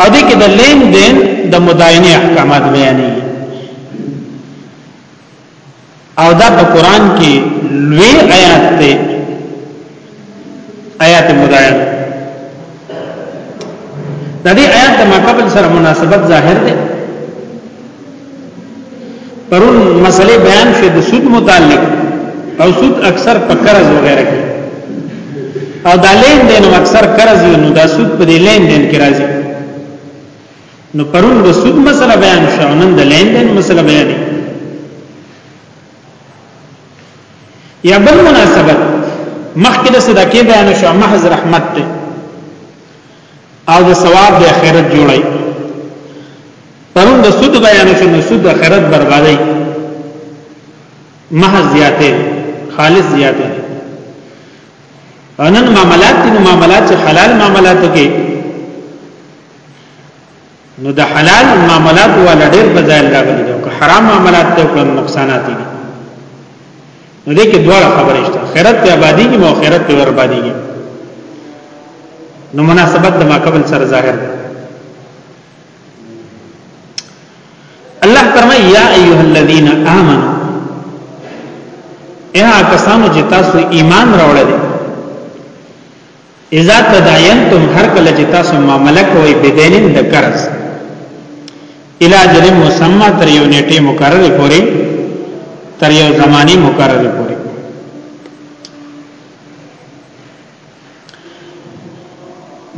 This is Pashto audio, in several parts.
او دې کې د لین دین د مداینه احکامات بیانې او دا په قران کې لوی آیات دی آیات مداینه د دې آیات د مقابل سره مناسبت ظاهر دی پرون مسئله بیان شوه د سود متعلق او سود اکثر په قرض وغیرہ کې او دا لین دین اکثر قرض نو دا سود په لین دین کې راځي نو پرون د سود مسله بیان شو نن د لین دین مسله بیان یا بل مناسبت مخکې د صدقې بیان شو محض رحمت ته او د ثواب د اخرت جوړي پرون د سود بیان شو نو سود اخرت بربادي محض زیاته خالص زیاته انن معاملات دي معاملات چې حلال معاملاتو کې نو د حلال معاملات ولا ډېر په ځای راغلي دي که حرام معاملات ته کوم نقصانات دي نو دې کې دواړه خبرې شته خیرت ته آبادی کې مو خیرت ته بربادي کې نو مناسبت د ما قبل سره ظاهر ده الله فرمای یا ایها الذین آمنو اے کسانو چې تاسو ایمان راوړل اذا تداینتم هر کله چې تاسو معاملې کوئ بدینن د قرض الی اجل مسمى تر یو نیټه مقرره پوري تر یو زمانی مقرره پوري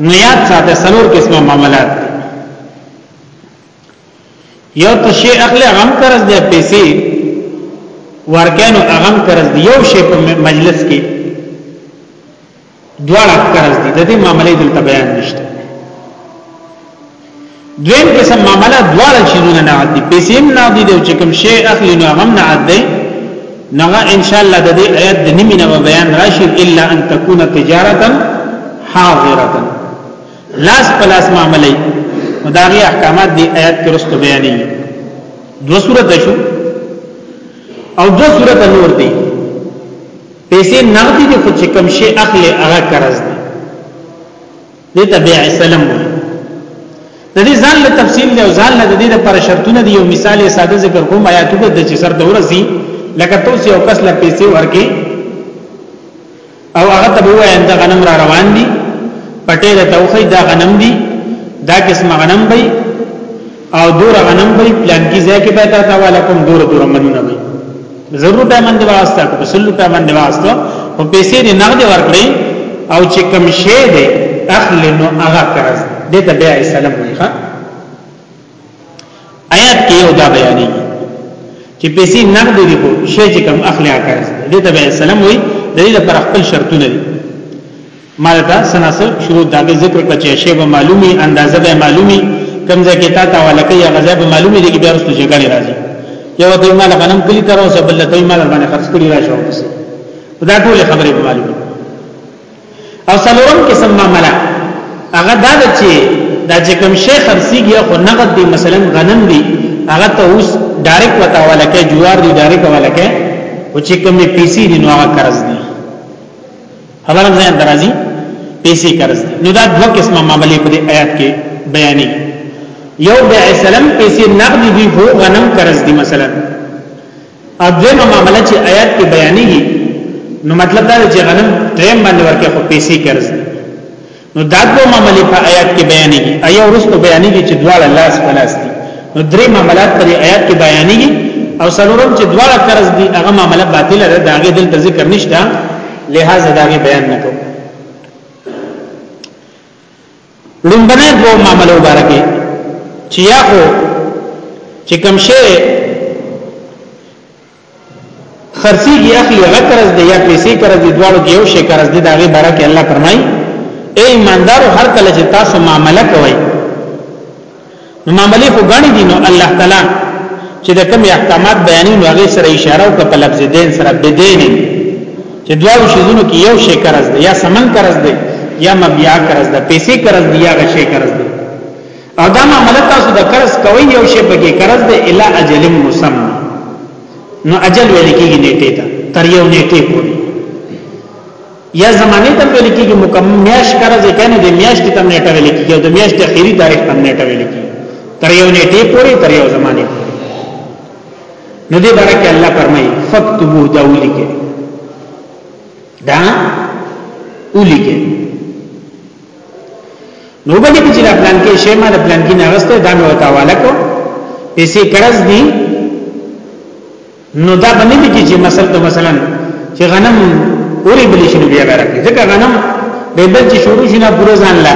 نو یاد ساته سلور قسمه معاملات یو تشی اخلی غم قرض دی پیسې ورکانو اغم قرض دی یو شی په مجلس کې دواړه قرض دي د دې معاملې دلته بیان نشته دویم قسم معاملې دواړه چیزونه نه عادي پیسې هم نه عادي دي چې کوم شی اخلي نو هغه نه عادي نغه ان شاء الله د دې آیت د نیمه نو بیان راشي الا ان تكون تجارتا حاضره لاس پلاس معاملې مداري احکامات دی آیت کې رسته بیانې دو صورت شو او دو صورت نور دی پیسې نغدي دي خو چې کوم شي اخلي هغه قرض دي دې ته بيع سلم وایي د دې ځان له تفصیل دی او ځان له دې لپاره شرطونه دی یو مثال یې ساده ذکر کوم آیات د چې سر د ورځي لکه توسي او کس له پیسې ورکې او هغه ته وای اند غنم را روان دي پټې له توخی دا غنم دي دا قسم غنم به او دور غنم به پلان کې ځای کې به تا تا والا کوم دور دور منونه وي ضرور ته من دی واسطه کو سلو ته من دی واسطه او پیسې دې نقد ورکړي او چې کم شی دې اخل نو هغه قرض دې ته بیا اسلام وي ښا آیات کې یو دا بیانې چې پیسې نقد دې کو شی چې کم اخلي قرض دې ته بیا اسلام وي د دې لپاره خپل شرطونه دي مالته سناسل شروع داګه ذکر کړ چې شی به معلومي اندازه به معلومي کم ځای کې تا تا ولکه یا غزا به معلومي دي کې بیا رسو جګړه راځي یو ته مال غنم کلی تر اوسه بل ته مال باندې خرج کړی راځو بس دا ټول خبره به معلومي او سلورم قسم معاملہ هغه دا چې دا چې کوم شی خرسيږي خو نقد دی مثلا غنم دی هغه ته اوس ډایرک وتا ولکه جوار دی ډایرک ولکه او چې کومې پیسې دي نو هغه قرض دی خبرم ځان درازي پیسې قرض دي نو دا دوه قسمه معاملې په دې آیات کې بیانې یو بيع سلم پیسې نقد دي هو غنم قرض دي مثلا او دغه معاملې چې آیات کې بیانې نو مطلب دا چې غنم ټیم باندې ورکه خو پیسې قرض دي نو دا دوه معاملې په آیات کې بیانېږي ایا ورستو بیانېږي چې دواړه لاس په لاس دي نو درې معاملات په آیات کې بیانېږي او سلورم چې دواړه قرض دي هغه معامله باطله ده دا هغه دلته ذکر نشته لہذا دا هغه بیان نکو لومبنه دوه معاملې مبارکي چې یا خو چې کوم شی خرسیږي اخلي هغه قرض دی یا پیسې قرض دی دواړو کې یو شی قرض دی دا غي باره کې الله فرمایي اے ایماندارو هر کله چې تاسو معاملې کوئ نو معاملې خو غاڼې دي نو الله تعالی چې د کوم احکامات بیانې نو هغه سره اشاره او په لفظ دین سره بدین چې دواړو شیزونو کې یو شی قرض دی یا سمن قرض دی یا مبیا قرض دی پیسې قرض دی یا غشې قرض دی او دا معاملات تاسو د قرض کوي یو شی پکې قرض دی الا اجل مسمى نو اجل ویل کېږي نیټه ته تر یو نیټه پورې یا زمانه ته ویل کېږي مکمل میاش قرض کنه د میاش ته نیټه ویل کېږي او د میاش ته اخیری تاریخ ته نیټه ویل کېږي تر یو نیټه پورې تر یو زمانه پورې نو دې باره کې الله فرمایي فكتبوا دا ولیکه دا ولیکه نو باندې چې دا پلان کې شی ما د پلان کې نغسته دا مې وتا والا کو پیسې قرض دي نو دا باندې کې چې مثلا ته مثلا چې غنم اوري بلی شنو بیا راکې ځکه غنم به بل چې شروع شنه پورا ځان لا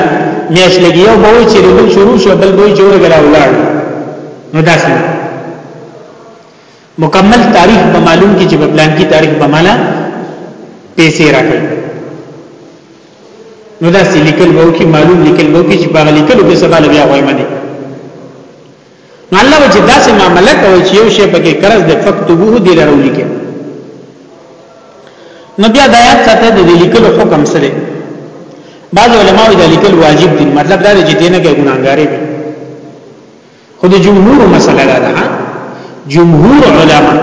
میاش لګي او به چې بل شروع شو بل به جوړ غلا ولاړ نو دا څنګه مکمل تاریخ به معلوم کی چې په پلان کې تاریخ به مالا پیسې راکړي نو دا سې لیکل وو کې معلوم لیکل وو کې چې باغ لیکل به سبا لوي هغه باندې نو الله وجه دا سه معاملې کوي چې یو شی پکې قرض د فکتبوه دی لرو لیکي نو بیا د آیات سره د لیکل حکم سره بعض علماء دا لیکل واجب دي مطلب دا دی چې دینه کې ګناګارې دي خو د جمهور مسله ده ده جمهور علما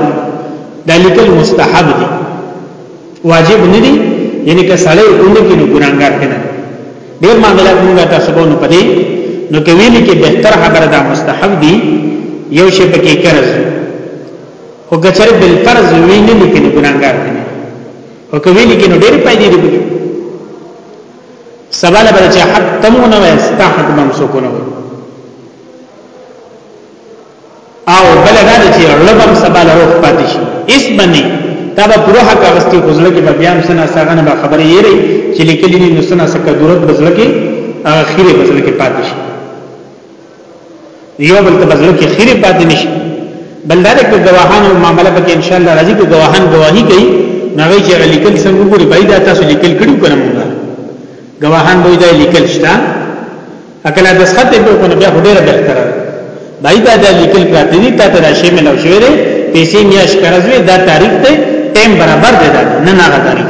دا لیکل مستحب دي واجب نه دي یعنی که سړی اونې کې ګناګار کنه ډیر معاملات موږ تاسو په نو پدې نو کې ویل کې بهتر خبره ده مستحب دي یو شی پکې قرض خو کچره بل فرض ویني لیکل ګناګار کنه او کوي لیکل ډیر پای دي سبا له بچا حق تمو نه وای ستا حق بم سوکو نه وای او بل دا چې لبم سبا له روح پاتې شي اس باندې تا به پوره حق غستې خزل کې به بیا سنا ساغنه به خبرې یې ری چې لیکلې نو سنا سکه ضرورت بزل کې اخیره بزل کې پاتې شي یو بل ته بزړه کې خیره پاتې نشي بل دا کې گواهان او معاملې پکې ان شاء الله راځي کې گواهان گواهی کوي نوې چې لیکل څنګه ګوري پیدا تاسو لیکل کړو کنه موږ گواهان به دا لیکل شته اکل د سخت په کو نه بیا ډیره بهتره پیدا دا لیکل پراته دي تاسو راشي ملو شوې ده پیسې میاش قرضوي دا تاریخ ته ټیم برابر دی دا نه نه تاریخ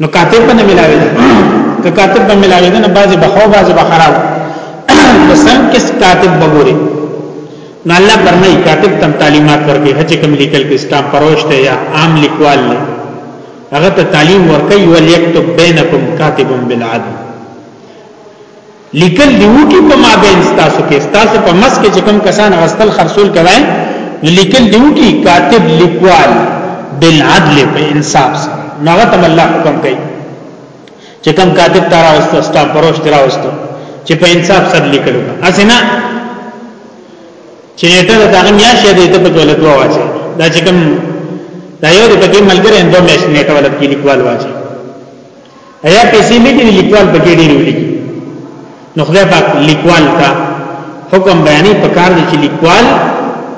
نو کاتب باندې ملاوي که کاتب باندې ملاوي نه بعضي بخو بعضي بخراب مثلا کس کاتب بګوري نو الله فرمایي کاتب تم تعلیمات ورکړي هڅه کوم لیکل کې سټام پروشته یا عام لیکوال نه هغه ته تعلیم ورکړي ول یكتب بینکم کاتب بالعدل لیکل دی وو کې په مابین تاسو کې تاسو په مس کې چې کوم کسان غستل خرصول کوي لیکل دی وو کې کاتب لیکوال بالعدل په انصاف سره نغه تم الله حکم کوي چې کوم کاتب تارا واستو ستا پروش ترا واستو چې په انصاف سره لیکلو اسنه چې ته دا غن یا شه دې ته په غلط واچي دا چې کوم دا یو دې په کې ملګری اندو مېش نیټه ولت کې لیکوال واچي ایا پیسې نه دي لیکوال په کې ډېر ولیکي نو خدای پاک لیکوال ته حکم بیانې په کار دی چې لیکوال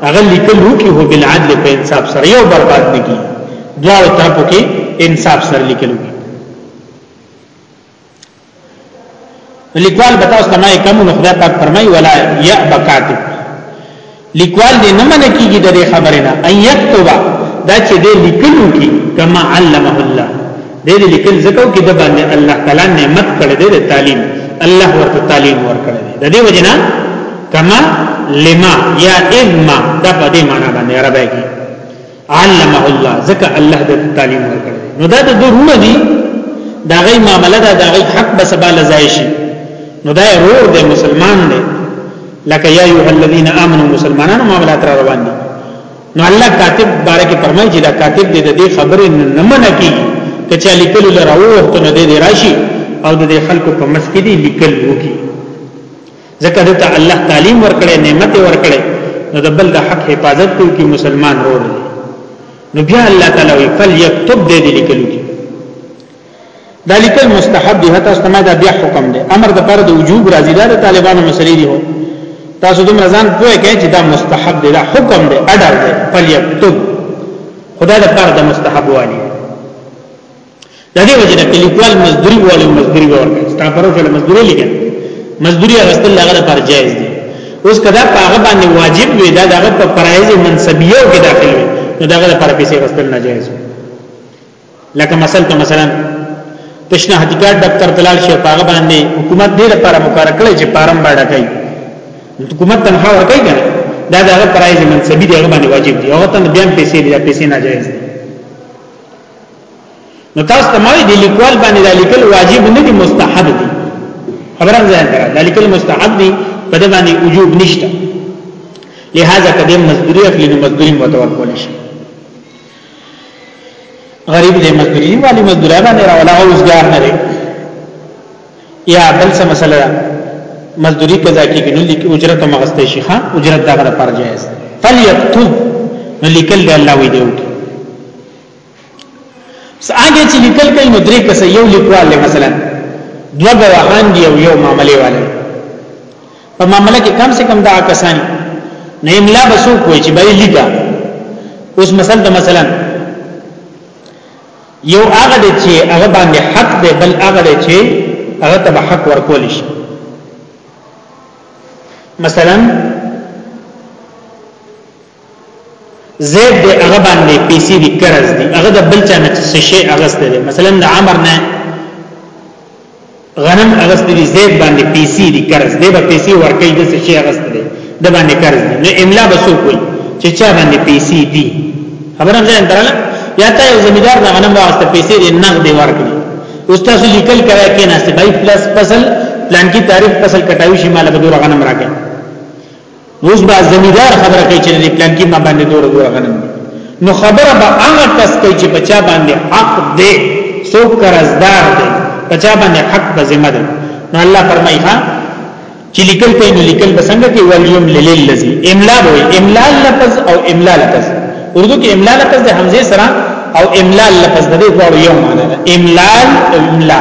هغه لیکل وکي هو بل عدل په انصاف سره یو برباد نه کی دواړو طرفو کې انصاف سره لیکل وکي لیکوال به تاسو ته مې کوم نو خدای پاک فرمایي ولا یا بکاتب لیکوال دې نه منې کیږي د خبرې نه ان یكتب دا چې دې لیکلو کې کما علمه الله دې لیکل زکو کې د باندې الله تعالی نعمت کړې دې تعلیم الله ورته تعلیم ورکړې د دې وجنه کما لما یا اذما دا په دې معنی باندې عربی کې علمه الله ځکه الله د تعلیم ورکړ نو دا د درونه دي دا غي معاملې دا د غي حق به سبا لزای شي نو دا رور دی مسلمان دی لکه یا ایه الذین آمنو مسلمانانو معاملات را روان دي نو الله کاتب بارکه فرمایي چې دا کاتب دې د دې خبرې نه منع کی کچا لیکل لراوه ته نه دې راشي او د خلکو په مسکې دي لیکل وکي ځکه دته الله تعلیم ورکړي نعمت ورکړي نو د بل د حق حفاظت کوي کی مسلمان رور دی نو بیا الله تعالی وی فل یكتب دې دې لیکلو کی دا لیکل مستحب دی هته استما دا بیا حکم دی امر د پر د وجوب راځي دا د طالبانو مسلې دی هو تاسو دوم رضان پوهه کې چې دا مستحب دی دا حکم دی اډر دی فل یكتب خدای د پر د مستحب والی د دې وجه نه لیکوال مزدوري وړي مزدوري وړي ستاپرو کې مزدوري لیکل مزدوري اغستل هغه پر جایز دي اوس کدا په هغه باندې واجب وي دا دغه په فرایض منسبیو کې داخل وي نو دغه پر پیسې اغستل ناجایز لکه مثلا ته مثلا تشنه حقیقت دفتر تلال شي په هغه باندې حکومت دې لپاره مقرره کړي چې فارم باندې کوي حکومت تنخوا ورکړي کنه دا دغه فرایض منسبی دی هغه باندې واجب دي هغه ته بیان پیسې دي پیسې ناجایز دي نو تاسو ته مې د لیکوال باندې د لیکل واجب نه دي مستحب دي خبره ځان ته د لیکل مستحب دي په دې باندې وجوب نشته لہذا کدی مزدوری اخلي نو مزدوری متوکل شي غریب دې مزدوری والی مزدورا باندې راولا او روزګار نه لري یا بل څه مسله مزدوری قضا کیږي نو لیک اجرت مغسته شي ها اجرت دغه پر جایز فلیکتب نو لیکل دی الله وی دیو څنګه چې لیکل کوي نو درې کس یو لیکوال دی مثلا دوه غواهان دی او یو معاملې والے په معاملې کې کم سے کم دا کسان نه املا بسو کوی چې بری لیکا اوس مثلا ته مثلا یو هغه دی چې هغه باندې حق دی بل هغه دی چې هغه ته حق ورکول شي مثلا زید دی هغه باندې پیسې دي قرض دي هغه د بل چا نه څه شي اغسته دي مثلا د عمر نه غنم اغسته دي زید باندې پیسې دي قرض دی به پیسې ورکړي د څه شي اغسته دي د باندې قرض دي نو املا به څوک وي چې چا باندې پیسې دي خبره هم ځان درله یا ته یو زمیدار نه غنم واسطه پیسې دي نقد ورکړي استاد لیکل کوي کې نه سي بای پلس فصل پلان کی تعریف فصل کټاوي شي مال به دور غنم راکړي اوس به زمیدار خبره کوي چې دې پلان کې ما باندې دور دور غنم نو خبره به هغه کس کوي چې بچا باندې حق دی سو قرضدار دی بچا باندې حق به ذمہ ده نو الله فرمایي ها چې لیکل کوي نو لیکل به څنګه کې ولیم للذي املا وي املا لفظ او املا لفظ اردو کې املا لفظ د حمزه سره او املا لفظ د دې ډول یو معنی ده املا املا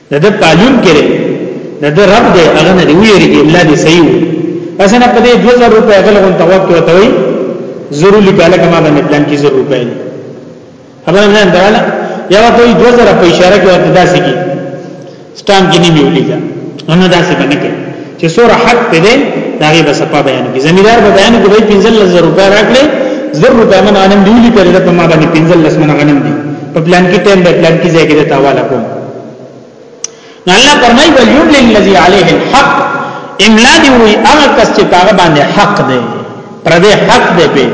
د د پالون کړي د د رب دې هغه نه دی ویری کې الله دې صحیح وو پس نه پدې 2000 روپے غل غون ته وته ته وي ضرور لګاله کما باندې پلان کې ضرور پې خبر نه دراله یا ورته 2000 په اشاره کې ورته داسې کی سټام کې نیمه ولیدا نه داسې باندې کې چې سوره حق په دې داغه به صفه بیان کی زمیدار به بیان کوي 15000 روپے راکړي زر روپے من انم دی لیکل په ما باندې 15000 من غنم دی په پلان کې ټیم به پلان کې ځای کې ته حواله کوم نو الله فرمایي ولیمل الذی علیه الحق املا دی وی هغه کس چې هغه باندې حق دی پر دې حق دی په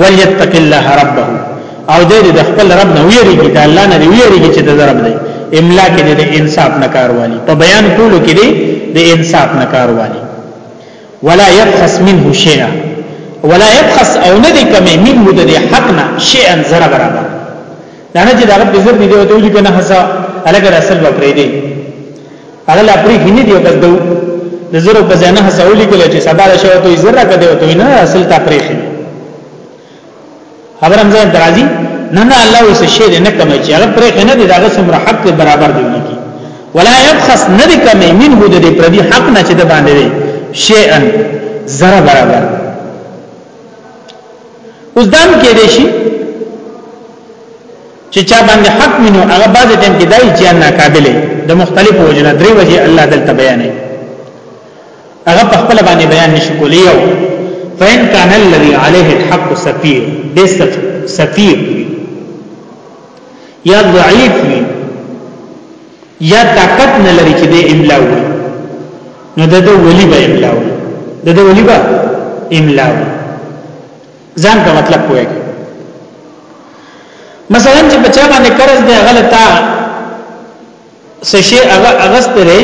ولیتق الله ربه او دې د خپل رب نه ویریږي دا الله نه ویریږي چې د رب دی املا کې د انصاف نه کاروالي په بیان ټولو کې دی د انصاف نه کاروالي ولا يبخس منه شيئا ولا يبخس او نه دي کمې منه د حقنا شيئا زره برابر دا نه چې دا رب زر دي او دوی کنه حسا الګ اصل و پرې دي هغه لا پرې هني دي بس دو د زره په ځای نه حسا ولي کله چې سبا شوه ته زره کده او ته نه اصل تا پرې خبر هم ځان درازي نه نه الله وسه شی نه کمه چې هغه پرې کنه دی داغه سم حق ته برابر دی کی ولا يبخس نه دی کمه منه د دې پردي حق نه چې د باندې دی شیئا زره برابر اوس دام کې دی شي چې چا باندې حق منو هغه بعد ټیم کې دای چې نه قابلې د مختلفو وجنه درې وجه الله دلته بیانې هغه په خپل باندې بیان نشي کولی یو فین کان الذی علیه الحق سفیر دست سفیر یا ضعیف وی یا طاقت نه لري چې د املا وي نو د دو ولی به املا وي د دو ولی به املا وي ځان په مطلب کوی مثلا چې بچا باندې قرض دی غلطه سشي هغه اغست دی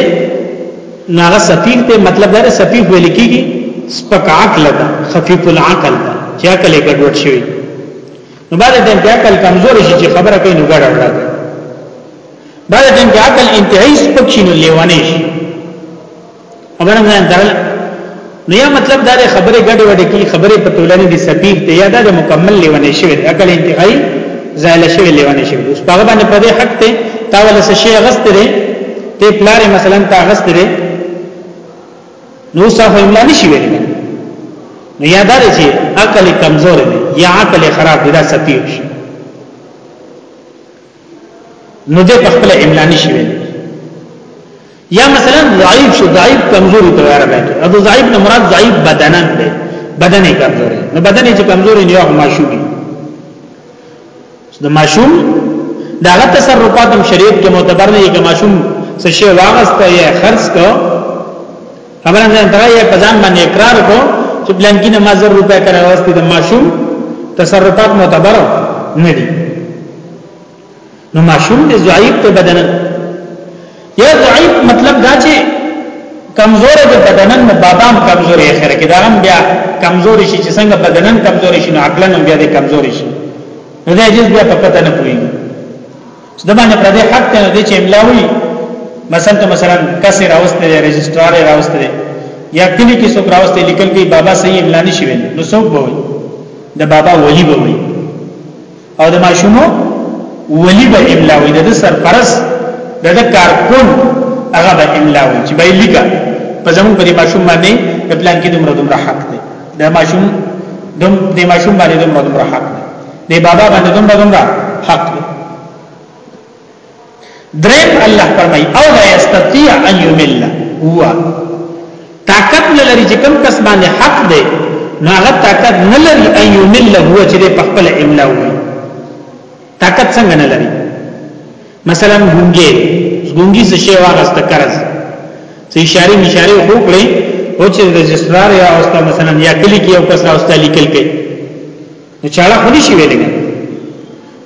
ناغه سفیف دی مطلب دا سفیف ویل کیږي سپک عقل ده خفیف العقل ده چې عقل یې ګډوډ شوی نو بعد دې په عقل کمزور شي چې خبره کوي نو ګډوډ راځي بعد دې په عقل انتهایی سپک شي نو لیوانه شي خبره نه درل نو یا مطلب دا دی خبره ګډه وډه کی خبره په تولنه دی سپیب ته یا دا مکمل لیونه شوی عقل انتهایی زایل شوی لیونه شوی اوس هغه باندې په دې حق ته تا ول څه شی غست دی ته پلار مثلا تا غست دی نو صاحب املا نشي ویل نو یا دا چې عقل کمزور دی یا عقل خراب دی دا سپیب شي نو دې په خپل املا نشي ویل یا مثلا ضعیف شو ضعیف کمزوري ته وایره ده او ضعیف نه مراد ضعیف بدنن دی بدن یې کمزوري نو بدن یې کمزوري نه یو ماشومي د ماشوم داغه تصرفات هم شریعت کې معتبر نه یې که ماشوم څه شی واغسته یا خرڅ کو خبره نه درایې په ځان باندې اقرار کو چې بلانکی نه ما زر روپیا کړه واسطه د ماشوم تصرفات معتبر نه دي نو ماشوم دې ضعیف ته بدن یا ضعیف مطلب دا چې کمزور دې بدنن نه بابام کمزور یې خره کې دا هم بیا کمزور شي چې څنګه بدنن کمزور شي نو عقلن هم بیا دې کمزور شي نو دې جز بیا په پته نه پوي د باندې پر دې حق ته دې چې املا وي مثلا ته مثلا کسې راوستي دی رجسترار راوستي دی یا کلی کې څوک راوستي لیکل کې بابا صحیح املا نشي ویل نو څوک به وي د بابا ولی به وي او د ماشومو ولی به املا وي د سرپرس د کارکون هغه به املا وي چې به لیکا په زمون په ماشوم باندې د پلان کې دومره دومره حق دی د ماشوم دوم د ماشوم باندې دومره دومره حق دی بابا باندې دومره دومره حق دی دریم الله فرمای او لا یستطيع ان یمل هو طاقت لري چې کم کس باندې حق دی نو هغه طاقت نه لري ان یمل هو چې په خپل املا وي طاقت څنګه نه لري مثلا ګونګي ګونګي څه شی واغست قرض څه اشاره مشاره وکړي او چې رجسترار یا اوستا مثلا یا کلی کې او کس اوستا لیکل کوي نو چاړه خو نشي ویلې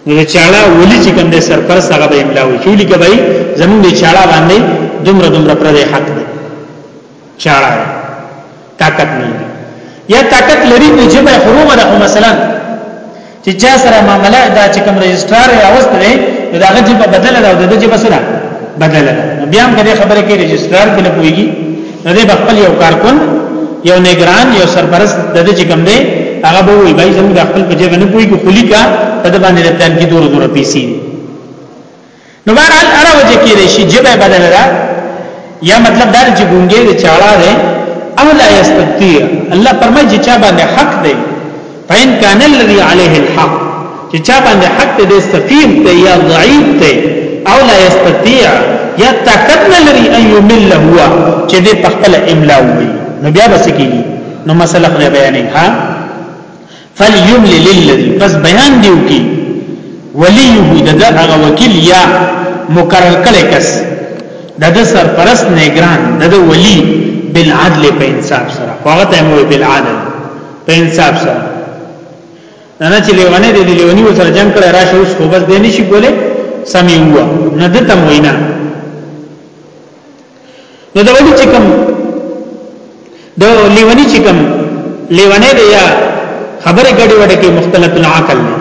نو چاړه ولي چې کوم د سرپرست هغه به املا وي چې ولي کوي زمونږ د چاړه باندې دومره دومره پر دې حق دی چاړه طاقت نه یا طاقت لري په جبه حرومه ده مثلا چې چا سره معاملې دا چې کوم رجسترار یا وست دی نو دا غږ په بدل ده او د جبه سره بدل ده بیا هم کله خبره کې رجسترار په نه پويږي نو دې خپل یو کارکون یو نگران یو سرپرست د دې کوم دی هغه به وي بای زموږ خپل په جګه نه پوي کو خلی کا په د باندې پلان کې دور دور پیسې نو بهرحال هر وجه کې رشي جبه بدل را یا مطلب دا چې ګونګې د چاړه ده او لا یستطيع الله فرمایي چې چا باندې حق دی فإن كان الذي عليه الحق چې چا باندې حق دې سقيم ته یا ضعیف ته او لا يستطيع یا طاقت نه لري ان يمل هو چې دې په خپل املا وي نو بیا بس کیږي نو مسله خو بیانې ها فليمل للذي بس بیان دیو کی ولیه دغه هغه وکیل یا مقرر کړي کس دغه سرپرست نگران دغه ولی بالعدل په انصاف سره هغه ته مو بالعدل په انصاف سره نه چې لیوانه دې لیونی و سره جنگ کړه راشه اوس خو بس دې نشي کوله سمي هوا نه د تم وینا نو دا ولي چې کوم د لیونی چې کوم لیوانه دې یا خبره ګډي وډه کې مختلف العقل نه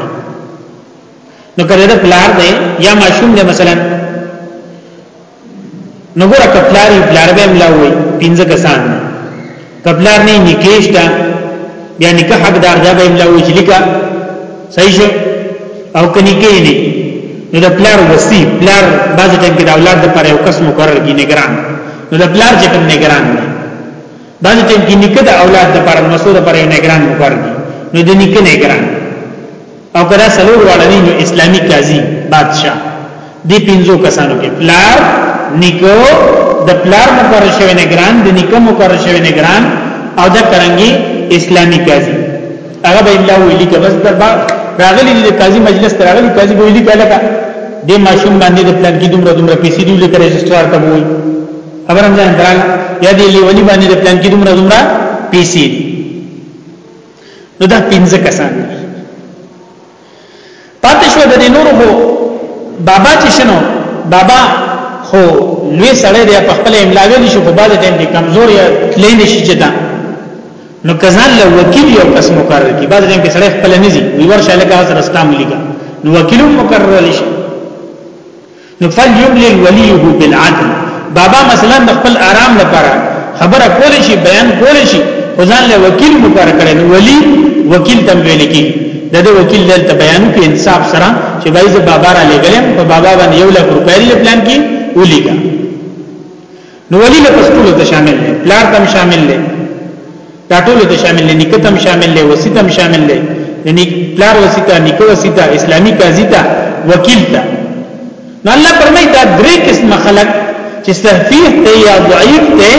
نو کله دا پلار دی یا ماشوم دی مثلا نو ګره کپلاری بلار به ملاوي پنځه کسان کپلار نه نکیشتا بیا نکاح حقدار دا به ملاوي چې لیکا صحیح شو او کني کې نه نو د پلار وسی پلار باز ټیم کې د اولاد لپاره یو کس مقرر کی نگران نو د پلار چې کوم نگران دی باز ټیم کې نکد اولاد لپاره مسعود لپاره نگران مقرر کی نو د نکد نگران او کدا سلور واړه نه نو اسلامی قاضي بادشاہ دی پینځو کسانو کې پلار نیکو د پلار مقرر شوی نگران د نیکو مقرر شوی نگران او د کرنګي اسلامی قاضي هغه به املا ویلي که بس دربا راغلی د قاضي مجلس ته راغلی قاضي به ویلي کله کا د ماشوم باندې د پلان کې دومره دومره پیسې دی لکه رجسترار ته وایي خبرم ځان درال یا دی لیونی باندې د پلان کې دومره دومره پیسې دی نو دا پنځه کسان دي پاتې شو د نورو هو بابا چې شنو بابا خو لوی سړی دی په خپل املا ویل شي خو بعد ټیم کې کمزور یا تللی نشي چې دا نو کزان له وکیل یو کس مقرر کی بعد ټیم کې سړی خپل نه زی وی ورشه لکه سره ستام لیکا نو وکیل مقرر لشي نو فلیملل ولیه بالعدل بابا مثلا د خپل آرام لپاره خبره کول شي بیان کول شي ځان له وکیل مقرر کړي نو ولی وکیل تم ویل کی د دې وکیل دلته بیان کې انصاف سره چې بایز بابا را لګلم په بابا باندې یو لک روپۍ لپلان کې ولېګا نو ولی له پښتو ته شامل دی پلار تم شامل دی دا ټول ته شامل دی نیکه تم شامل دی وسیت هم شامل دی یعنی پلار وسیت نیکه وسیت اسلامی قاضی ته وکیل ته نو الله پرمای دا درې قسم خلق چې صحیح ته یا ضعیف ته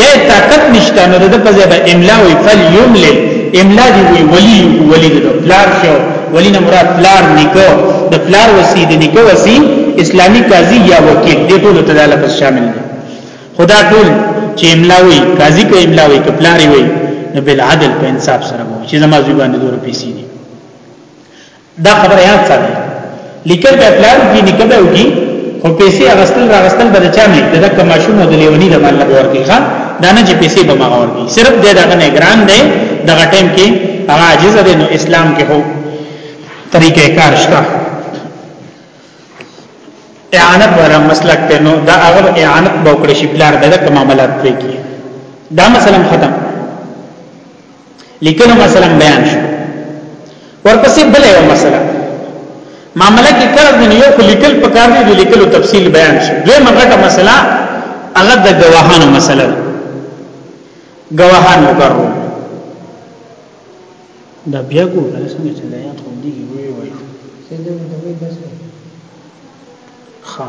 یا طاقت نشته نو د په ځای به املا وی فل یملل املا دی وی ولی ولی د پلار شو ولی نه مراد پلار نیکو د پلار وسی د نیکو وسی اسلامی قاضی یا وکیل دې ټول ته داله پس شامل دي خدا ټول چې املاوي قاضی په املاوي کپلاری وي نو بل عدل په انصاف سره وو چې زما ځوی باندې دوه پیسې دي دا خبره یاد ساتئ لیکل به پلان کې نه کده وږي خو پیسې اغستل راغستل به چا نه کده کما شوم د لیونی د مال نه ورکی ښا دا نه چې پیسې به ما ورکی صرف د دغه نه ګران دی دغه ټیم کې هغه عاجز دی نو اسلام کې هو طریقې کار شته اعانت ولا مسلک ته نو دا هغه اعانت به وکړي شي بلار دغه معاملات کوي دا مثلا ختم لیکنه مثلا بیان شو ورپسې بل یو مسله معاملې کې قرض نه یو خو لیکل پکار دی د لیکلو تفصیل بیان شو دوی مغټه مسله هغه د گواهانو مسله گواهان وکړو دا بیا کو دا څنګه چې دا یاد خو دی وی وی څنګه نو دا وی بس ها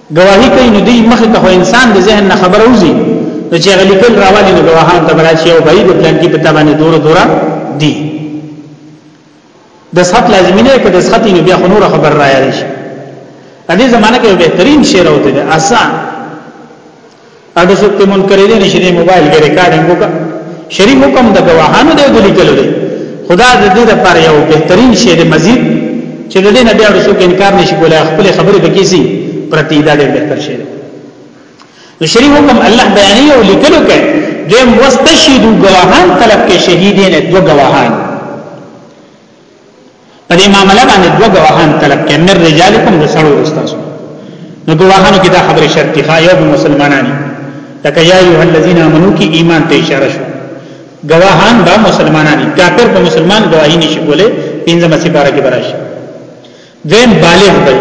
ګواهی کوي نو دی مخه ته انسان د ذهن نه خبر اوزي نو چې غلي کول راوالي نو ګواهان ته براشي او بعید پلان کې پتا باندې دور دورا دي د سخت لازمي نه کده سخت نو بیا خنور خبر راځي ا دې زمانہ کې بهترین شعر او ته اسان اډو سکته مون کړی دی نشي دی موبایل کې ریکارډینګ وکړه شری حکم د گواهانو دی ګلی کلو دی خدا د دې لپاره یو بهترین شی دی مزید چې د دې نه بیا رسو کې انکار نشي کولای خپل خبرې به کیسي پرتی دا ډېر بهتر شی دی نو شری حکم الله بیانې او لیکلو کې دیم واستشهدو گواهان طلب کې شهیدین دو گواهان په دې معاملې باندې دوه غواهان طلب کړي مر رجالکم د سړو استاسو نو غواهانو کې دا خبره شرط ښه یو مسلمانان لکه یا ایه الذین آمنو کې ایمان ته اشاره شو غواهان به مسلمانان کافر په مسلمان گواہی نشي کولای پنځمه سپاره کې براشي دویم بالغ دی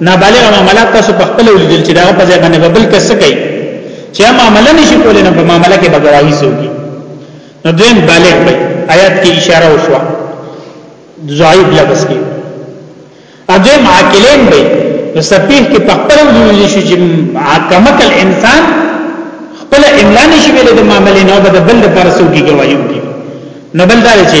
نابالغ معاملات تاسو په خپل ولیدل چې دا په ځای باندې بل کس کوي چې معاملې نشي کولای نو په معاملې کې بګواهی سوږي نو دویم بالغ دی آیات کې اشاره وشوه ضعیف لفظ کې اځه معاقلین دی نو سفیه کې په خپل ولیدل شي چې عقمکل انسان خپل املا نشي ویل د معاملې نو بل د پر سوږي گواهی نو بل دا چې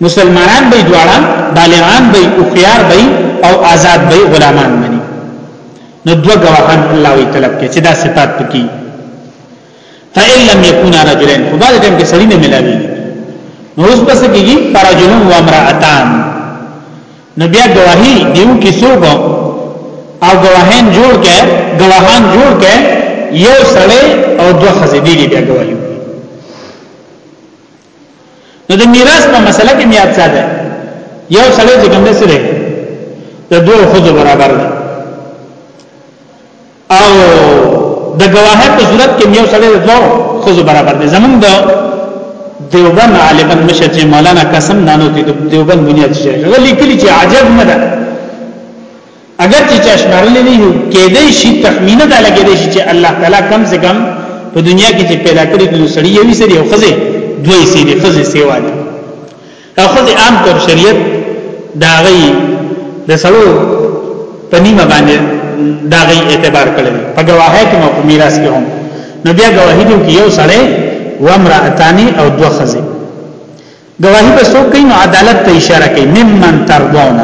مسلمانان به دواړه بالغان به او خيار به او آزاد به غلامان مني نو دو غواهان الله وی طلب کې چې دا صفات پکې فإن لم يكون رجلين خو بعد ټیم کې سړی نه ملاوي نو اوس پس کېږي فرجل و امرأتان نو بیا گواهی دیو کې څوک او گواهان جوړ کې گواهان جوړ کې یو سړی او دوه خزې دی بیا گواهی نو د میراث په مسله کې میاد څه ده یو سړی چې کوم سره د دوه خزو برابر ده او د گواهه په صورت کې یو سړی د دوه خزو برابر ده زمونږ د دیوبند عالم مشر چې مولانا قسم نانو ته دیوبند بنیاد شي غلي کلی چې عجب نه ده اگر چې چا شمارل نه یو کېدای شي تخمینه دا لګېدای شي چې الله تعالی کم سے کم په دنیا کې چې پیدا کړی د سړی یوي سړي او خزه دوی سړي خزه سیوا دي او خزه عام طور شریعت دا غي د سړو په نیمه باندې دا غي اعتبار کړی په گواهی کې مو په میراث کې هم نو بیا گواهی دی کې یو سړی و امرأتانی او دو خزه گواهی به څوک کوي نو عدالت ته اشاره کوي ممن ترضون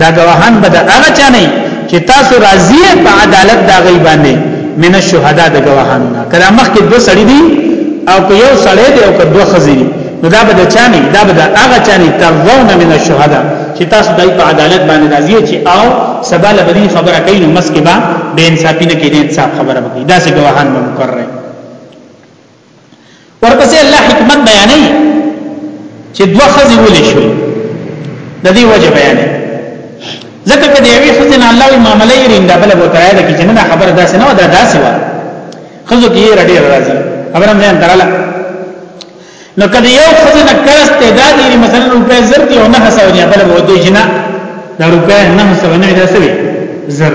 دا گواهان به د هغه چا نه چې تاسو راضی په عدالت دا غي باندې من الشهدا د گواهانو نه کله مخکې دوه سړي دي او که یو سړی دی او که دوه خزي دي نو دا به د چا نه دا به د هغه چا نه ترضون من الشهدا چې تاسو دای په عدالت باندې راضی چې او سبا لبدی خبره کوي نو مسکه با به انصافی نه کوي انصاف خبره کوي دا سه گواهان مقرره ورپسې الله حکمت بیانوي چې دوه خزي ولې شوې د دې وجه بیانوي ځکه کله یوې خزي نه الله معاملې ریندا بل بوته راځي کې چې نه خبر داسې نه ودا داسې و خزو کې رډې راځي خبره مې انتراله نو کله یو خزي نه کرسته دا دې مثلا روپې زر دی او نه حساب نه بل بوته جنا دا روپې نه حساب نه داسې زر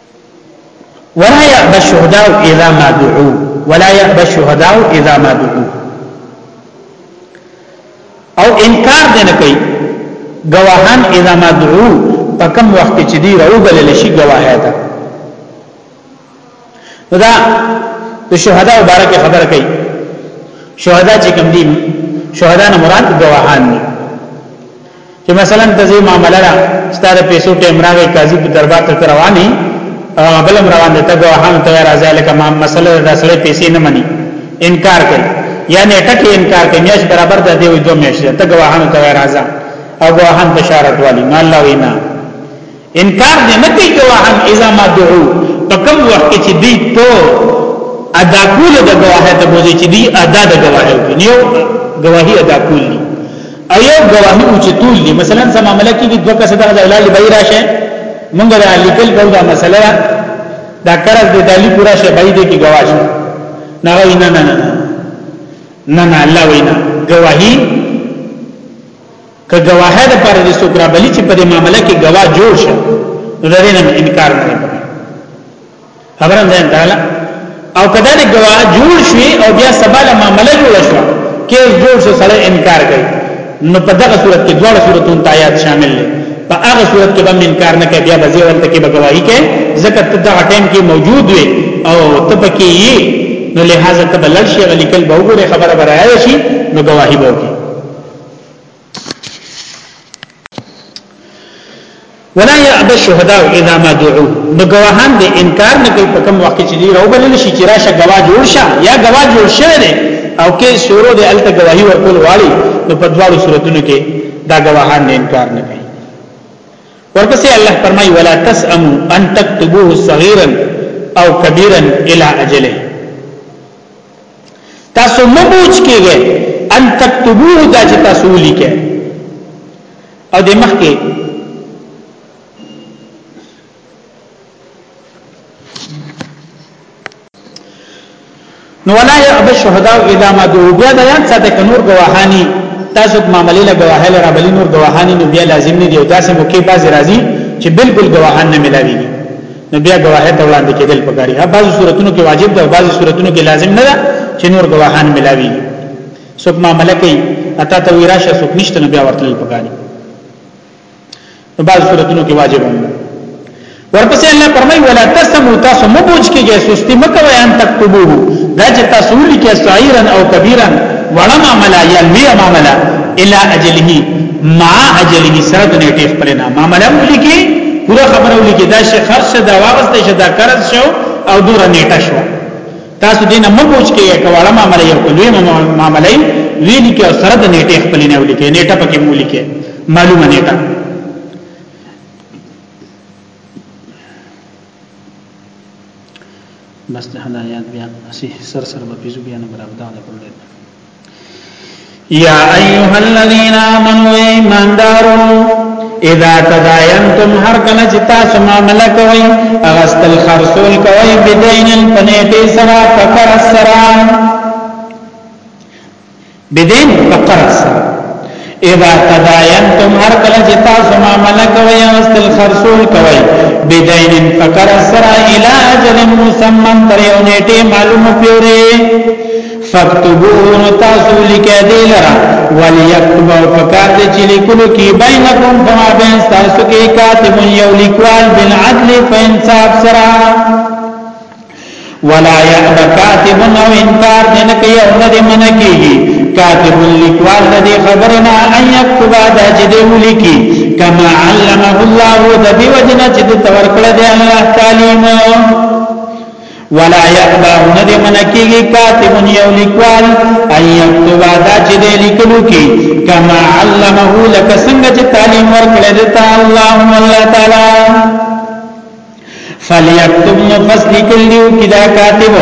ولا يأبى الشهداء اذا ما دعوا ولا يأبى الشهداء اذا ما دعوا او انکار دې نه کوي گواهان اذا ما دعوا په کوم وخت چې دی راو بلل شي گواهه ده دا د شهدا مبارک خبره کوي شهدا چې کوم دي شهدا نه مراد گواهان دي چې مثلا تزي معاملې را ستاره پیسو ټیم راغی قاضي په دربار ته رواني او بل روان دي ته غواهان ته راځي لکه ما مسله د اصلي پیسې نه مني انکار کوي یعنی ټکی انکار کوي میاش برابر ده دی دوه میاش ته غواهان ته راځي او غواهان بشارت والی نه الله وینا انکار دې نه کوي ګواهان اذا ما دعو په کوم وخت کې چې دی په ادا کول د گواهه ته بوزي چې دی ادا د گواهه کوي یو گواهی ادا کول دي او یو گواهی او چې تول دي مثلا سم عمل کې د دوه کسه د اعلان لبای راشه مونږ د لیکل کوو دا مسله دا قرض د دالی پورا شه بای دې کې گواش نه غوي نه نه نه نه نه الله وینا گواهی که گواهه د پر دې سوکرا بلی چې په دې معاملې کې گواه جوړ شي نو د دې نه انکار نه کوي خبره ده تعالی او کدا دې گواه جوړ شي او بیا سبا له معاملې جوړ شي کې جوړ شي سره انکار کوي نو په دغه صورت کې دواړه صورتونه آیات شامل دي په هغه صورت کې به انکار نه کوي بیا به ځي ورته کې به گواہی کوي ځکه ته دغه ټیم کې موجود وي او ته پکې یې نو لہذا ته بلل شي غلیکل به وګوره خبره برایاله شي نو گواہی به وکړي ولا يعب الشهداء اذا ما دعوا نو گواهان دې انکار نه کوي په کوم وخت چې دی راو بلل شي چې راشه گواه جوړ شه یا گواه جوړ شه نه او کې شروع دې الته گواهی ورکول والی نو په دواړو صورتونو کې دا گواهان نه انکار نه کوي ورپسې الله فرمایي ولا تسأموا ان تكتبوه صغيرا او كبيرا الى اجله تاسو مبوج کېږئ ان تكتبوه دا چې تاسو ولیکئ او د مخ کې نو ولا يعب الشهداء اذا ما دعوا بیا دا یاد ساته ک نور گواهانی تاسو په معاملې له گواهه لره بلی نور گواهانی نو بیا لازم نه دی او داسې موقع باز راځي چې بالکل گواهان نه ملاويږي نو بیا گواهه ته وړاندې کېدل پکاري ها بعضو صورتونو کې واجب ده او بعضو صورتونو کې لازم نه ده چې نور گواهان ملاوي څوک معاملې کوي اته ته وراشه څوک نشته نو بیا ورته پکاري نو بعضو صورتونو کې واجب هم ورپسې الله فرمای ولا تسمو تاسو مو بوج کېږي سستی مکوي ان تک تبو دا چې تاسو لیکي صغیرن او کبیرن وړم عملا یا لوی عملا الا اجله مع اجله سره د نیټه خپل نه معاملې ولیکي پورا خبره ولیکي دا شي خرج شو دا واغسته شو دا قرض شو او دور نیټه شو تاسو دینه مو پوښ کې کوړه معاملې یو کلوې معاملې ویل کې سره د نیټه خپل نه ولیکي نیټه پکې مو لیکي معلومه نیټه بس د هدايات بیا اسی سر سر به پیزو بیا نه برابر ده پر لري یا ایها الذین آمنوا ایماندارو اذا تداینتم هر کله چې تاسو معاملې کوئ اغستل خرصول کوئ بدینن پنیټه سره فقر سره بدین فقر سره اذا تداینتم هر کله چې تاسو معامله کوي او استل خرصول کوي بدین فکر سرا الی اجل مسمن تر یو نیټه معلومه پیوري فاکتبوه تاسو لیکه دی لرا ولیکتب او فکر دی چې لیکلو کې بینکم فما بین تاسو کې کاتب یو لیکوال بالعدل فانصاف سرا ولا يأب كاتب او انکار دې نه کوي او نه دې منع کیږي کاتب لیکوال دې خبره نه ان يكتب دا چې دې ولیکي کما علمه الله د دې وجنه چې دې تورکړه دې الله تعلیم ولا يأبى نه دې منع کیږي کاتب یو لیکوال ان يكتب دا چې دې لیکلو کې کما علمه لك څنګه چې تعلیم ورکړه دې ته الله الله تعالی فلیکتب نفس لکل دیو کدا کاتب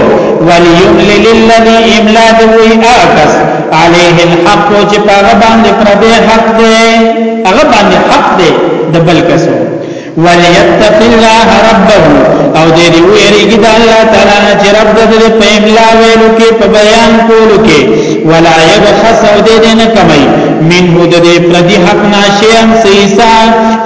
ولیمل للذی املا دوی آکس علیه الحق چه پاغ باندې پردی حق دی اغا باندې حق دی دبل کسو ولیتق الله ربه او دې دی ویریږي د الله تعالی نه چې رب دې په املا ویلو کې په بیان کولو کې ولا یبخس او دې نه کمای منه دې پردی حق ناشیان سیسا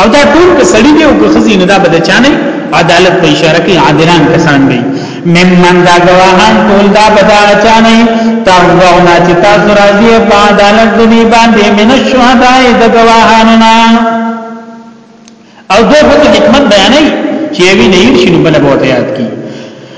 او دا ټول که سړی دی او که خزی نه دا بده چانه عدالت په اشاره کې عادلان کسان دی ممن دا گواهان ټول دا بدا چانه تغونا چې تاسو راځي په عدالت دی باندې من الشهداء د گواهاننا او دغه حکمت بیانې چې وی نه یې شنو بل بوته یاد کی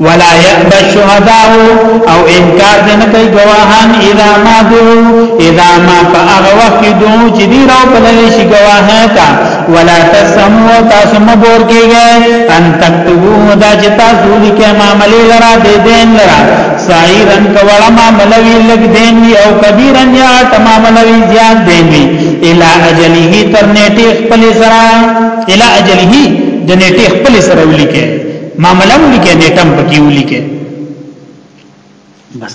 ولا يأبى الشهداء او انکار دې نه کوي گواهان اذا ما دو اذا ما فاغ وقت دو چې دې راو بلل شي گواهان تا ولا تسمو تاسو مبور کېږي ان تكتبو دا چې تاسو لیکه معاملې لرا دې دین لرا سایرن کوړه معاملوي لګ دین وی او کبیرن یا تماملوي زیات دین وی الا اجله تر نیټه خپل سره الا اجله د نیټه خپل سره ولیکه معاملې ولیکې نیټم پکې ولیکې بس